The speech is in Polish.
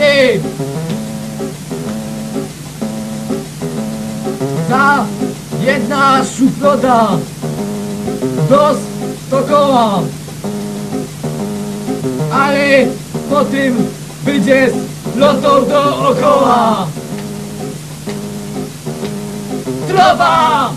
Ej! Ta jedna szuflada do stokoła. Ale po tym będzie lotą dookoła. Trowa!